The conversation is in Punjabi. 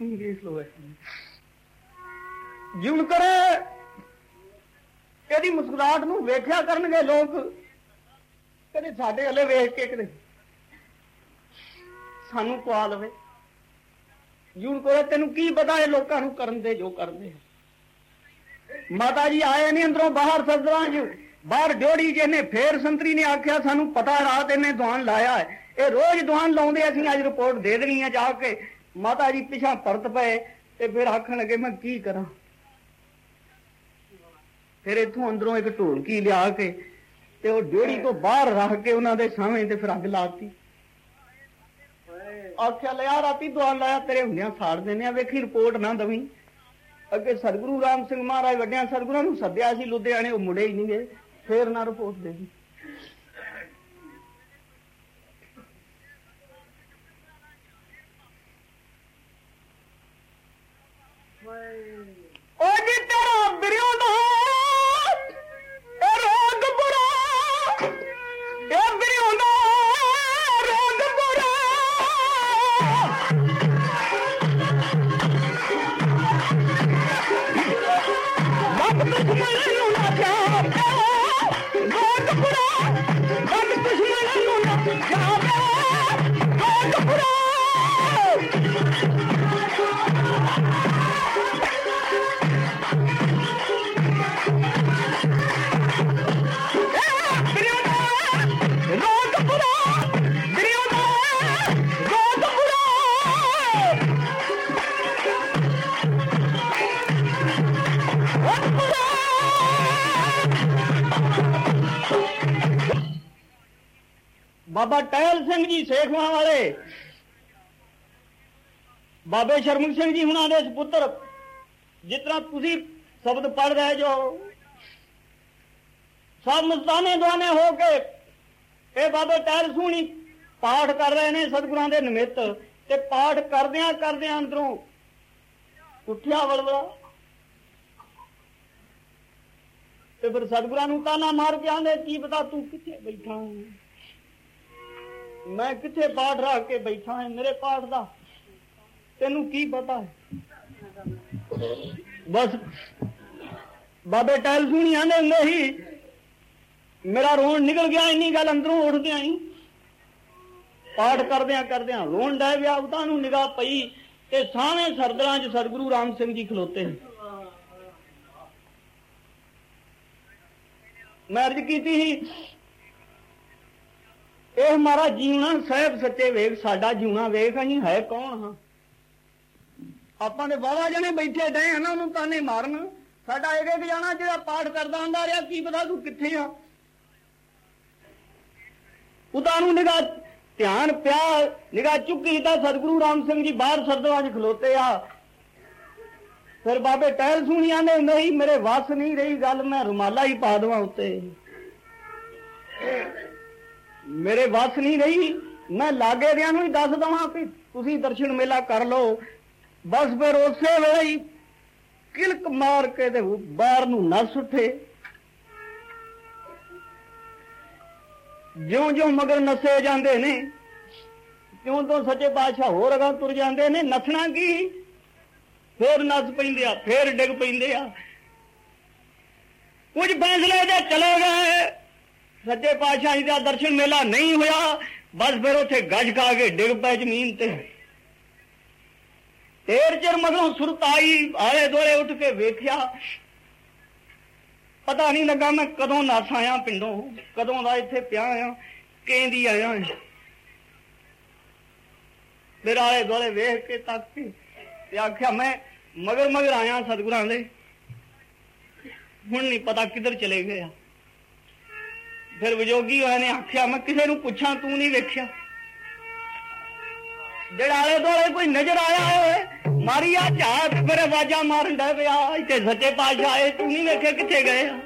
ਤੁਸੀਂ ਵੇਖ ਲਓ ਕਰੇ, ਇਹਦੀ ਮੁਸਕਰਾਹਟ ਨੂੰ ਵੇਖਿਆ ਕਰਨਗੇ ਲੋਕ। ਕਦੇ ਸਾਡੇ ਵੱਲੇ ਵੇਖ ਕੇ ਕਦੇ ਸਾਨੂੰ ਪਵਾ ਲਵੇ। ਜਿਉਣ ਕਰੇ, ਤੈਨੂੰ ਕੀ ਪਤਾ ਇਹ ਲੋਕਾਂ ਨੂੰ ਕਰਨ ਦੇ, ਜੋ ਕਰਦੇ ਮਾਤਾ ਜੀ ਆਏ ਨਹੀਂ ਅੰਦਰੋਂ ਬਾਹਰ ਸਦਰਾਂ ਚ ਬਾਹਰ ਡਿਓੜੀ ਜਿਹਨੇ ਫੇਰ ਸੰਤਰੀ ਨੇ ਆਖਿਆ, ਸਾਨੂੰ ਪਤਾ ਰਾਤ ਇਹਨੇ ਦੁਆਨ ਲਾਇਆ ਹੈ। ਇਹ ਰੋਜ਼ ਦੁਆਨ ਲਾਉਂਦੇ ਅਸੀਂ ਅੱਜ ਰਿਪੋਰਟ ਦੇ ਦੇਣੀ ਹੈ ਜਾ ਕੇ। ਮਾਤਾ ਜੀ ਪਿਛਾ ਪਰਤ ਪਏ ਤੇ ਫਿਰ ਆਖਣ ਲੱਗੇ, ਮੈਂ ਕੀ ਕਰਾਂ? ਫਿਰ ਇਥੋਂ ਅੰਦਰੋਂ ਇੱਕ ਢੋਲਕੀ ਲਿਆ ਕੇ ਤੇ ਉਹ ਡਿਓੜੀ ਤੋਂ ਬਾਹਰ ਰੱਖ ਕੇ ਉਹਨਾਂ ਦੇ ਸਾਹਮਣੇ ਤੇ ਫਿਰ ਅੱਗ ਲਾਤੀ। ਆਖਿਆ ਲਿਆ ਰਾਤੀ ਦੁਆ ਲਾਇਆ, ਤੇਰੇ ਹੁੰਦਿਆਂ ਸਾੜ ਦਿੰਦੇ ਆ ਵੇਖੀ, ਰਿਪੋਰਟ ਨਾ ਦਵੀਂ। ਅੱਗੇ ਸਤਿਗੁਰੂ ਰਾਮ ਸਿੰਘ ਮਹਾਰਾਜ ਵੱਡਿਆਂ ਸਤਿਗੁਰਾਂ ਨੂੰ ਸੱਦਿਆ ਸੀ, ਲੁਧਿਆਣੇ, ਉਹ ਮੁੜੇ ਹੀ ਨਹੀਂ ਗਏ। ਫੇਰ ਨਾ ਰਿਪੋਰਟ ਦੇ ਦੀ ਬਾਬਾ ਟਹਿਲ ਸਿੰਘ ਜੀ ਸੇਖਵਾਂ ਵਾਲੇ। ਬਾਬੇ ਸ਼ਰਮਨ ਸਿੰਘ ਜੀ ਹੁਣਾਂ ਦੇ ਸੁਪੁੱਤਰ। ਜਿਸ ਤਰ੍ਹਾਂ ਤੁਸੀਂ ਸ਼ਬਦ ਪੜ ਰਹੇ ਜੋ। ਸਭ ਮਸਤਾਨੇ ਦੁਆਨੇ ਹੋ ਕੇ ਇਹ ਬਾਬੇ ਟਹਿਲ ਸੁਣੀ ਪਾਠ ਕਰ ਰਹੇ ਨੇ ਸਤਿਗੁਰਾਂ ਦੇ ਨਿਮਿਤ। ਤੇ ਪਾਠ ਕਰਦਿਆਂ ਕਰਦਿਆਂ ਅੰਦਰੋਂ ਉੱਠਿਆ ਵਲਵਲਾ। ਤੇ ਫਿਰ ਸਤਿਗੁਰਾਂ ਨੂੰ ਤਾਨਾ ਮਾਰ ਕੇ ਆਂਦੇ, ਕੀ ਪਤਾ ਤੂੰ ਕਿੱਥੇ ਬੈਠਾ ਹੈ ਮੈਂ ਕਿੱਥੇ ਪਾਠ ਰੱਖ ਕੇ ਬੈਠਾ ਹਾਂ ਮੇਰੇ ਪਾਠ ਦਾ? ਤੈਨੂੰ ਕੀ ਪਤਾ? ਹੈ ਬਸ। ਬਾਬੇ ਟੈਲ ਸੁਣੀ ਆਂਦੇ ਹੁੰਦੇ ਸੀ, ਮੇਰਾ ਰੋਣ ਨਿਕਲ ਗਿਆ, ਇੰਨੀ ਗੱਲ ਅੰਦਰੋਂ ਉੱਠਦਿਆਂ ਹੀ। ਪਾਠ ਕਰਦਿਆਂ ਕਰਦਿਆਂ ਰੋਣ ਡੈ ਪਿਆ ਉਤਾਂ ਨੂੰ ਨਿਗਾਹ ਪਈ ਤੇ ਸਾਵੇਂ ਸਰਦਰਾਂ 'ਚ ਸਰਗੁਰੂ ਰਾਮ ਸਿੰਘ ਜੀ ਖਲੋਤੇ ਨੇ। ਮੈਂ ਅਰਜ਼ ਕੀਤੀ ਸੀ ਇਹ ਹਮਾਰਾ ਜੀਵਣਾ ਸਹਿਬ ਸੱਚੇ ਵੇਖ, ਸਾਡਾ ਜੀਵਣਾ ਵੇਖ, ਅਸੀਂ ਹੈ ਕੌਣ ਹਾਂ? ਆਪਾਂ ਦੇ ਵਾਵਾ ਜਣੇ ਬੈਠੇ ਡਏ ਹਨ ਉਹਨੂੰ ਤਾਨੇ ਮਾਰਨ। ਸਾਡਾ ਇੱਕ ਇੱਕ ਜਾਣਾ ਜਿਹੜਾ ਪਾਠ ਕਰਦਾ ਹੁੰਦਾ ਰਿਹਾ, ਕੀ ਪਤਾ ਤੂੰ ਕਿੱਥੇ ਆ? ਉਤਾਂ ਨੂੰ ਨਿਗਾਹ, ਧਿਆਨ ਪਿਆ ਨਿਗਾਹ ਚੁੱਕੀ ਤਾਂ ਸਤਿਗੁਰੂ ਰਾਮ ਸਿੰਘ ਜੀ ਬਾਹਰ ਸਰਦਵਾਂ 'ਚ ਖਲੋਤੇ ਆ। ਫਿਰ ਬਾਬੇ ਟਹਿਲ ਸੁਣੀਆਂ ਨੇ, ਨਹੀਂ, ਮੇਰੇ ਵਸ ਨਹੀਂ ਰਹੀ ਗੱਲ, ਮੈਂ ਰੁਮਾਲਾ ਹੀ ਪਾ ਦਵਾਂ ਉੱਤੇ। ਮੇਰੇ ਵਸ ਨਹੀਂ ਰਹੀ, ਮੈਂ ਲਾਗੇ ਦਿਆਂ ਨੂੰ ਹੀ ਦੱਸ ਦਵਾਂ ਵੀ ਤੁਸੀਂ ਦਰਸ਼ਨ ਮੇਲਾ ਕਰ ਲਓ। ਬਸ ਫਿਰ ਉਸੇ ਵੇਲੇ ਹੀ ਕਿਲਕ ਮਾਰ ਕੇ ਤੇ ਬਾਹਰ ਨੂੰ ਨਸ ਉੱਠੇ ਜਿਉਂ-ਜਿਉਂ ਮਗਰ ਨਸੇ ਜਾਂਦੇ ਨੇ ਕਿਉਂ ਤੋਂ ਸੱਚੇ ਬਾਦਸ਼ਾਹ ਹੋਰ ਅਗਾਂ ਤੁਰ ਜਾਂਦੇ ਨੇ, ਨਸਣਾ ਕੀ? ਫੇਰ ਨਸ ਪੈਂਦੇ ਆ, ਫੇਰ ਡਿੱਗ ਪੈਂਦੇ ਆ। ਕੁਝ ਫੈਸਲੇ ਦੇ ਚਲੇ ਗਏ। ਸੱਚੇ ਪਾਤਸ਼ਾਹ ਦਾ ਦਰਸ਼ਨ ਮੇਲਾ ਨਹੀਂ ਹੋਇਆ, ਬਸ ਫਿਰ ਉੱਥੇ ਗੱਜ ਖਾ ਕੇ ਡਿੱਗ ਪਏ ਜ਼ਮੀਨ ਤੇ। ਤੇਰ ਚਿਰ ਮਗਰੋਂ ਸੁਰਤ ਆਈ, ਆਲੇ ਦੋਲੇ ਉੱਠ ਕੇ ਵੇਖਿਆ। ਪਤਾ ਨਹੀਂ ਲੱਗਾ ਮੈਂ ਕਦੋਂ ਨਸ ਆਇਆ, ਪਿੰਡੋਂ, ਕਦੋਂ ਦਾ ਇੱਥੇ ਪਿਆ ਆ ਕਹਿੰਦੀ ਆਇਆ। ਫਿਰ ਆਲੇ ਦੋਲੇ ਵੇਖ ਕੇ ਤੱਕ ਕੇ ਤੇ ਆਖਿਆ ਮੈਂ ਮਗਰ ਮਗਰ ਆਇਆ ਸਤਿਗੁਰਾਂ ਦੇ। ਹੁਣ ਨਹੀਂ ਪਤਾ ਕਿੱਧਰ ਚਲੇ ਗਏ ਆ। ਫਿਰ ਵਿਜੋਗੀ ਹੋਇਆ ਨੇ ਆਖਿਆ, ਮੈਂ ਕਿਸੇ ਨੂੰ ਪੁੱਛਾਂ, ਤੂੰ ਨਹੀਂ ਵੇਖਿਆ। ਜਿਹੜਾ ਆਲੇ ਦੋਲੇ ਕੋਈ ਨਜ਼ਰ ਆਇਆ ਹੋਵੇ, ਮਾਰੀ ਆ ਝਾਤ, ਫਿਰ ਆਵਾਜ਼ਾਂ ਮਾਰਨ ਦਾ ਪਿਆ, ਇੱਥੇ ਸੱਚੇ ਪਾਤਸ਼ਾਹ ਆਏ, ਤੂੰ ਨਹੀਂ ਵੇਖਿਆ ਕਿੱਥੇ ਗਏ ਆ?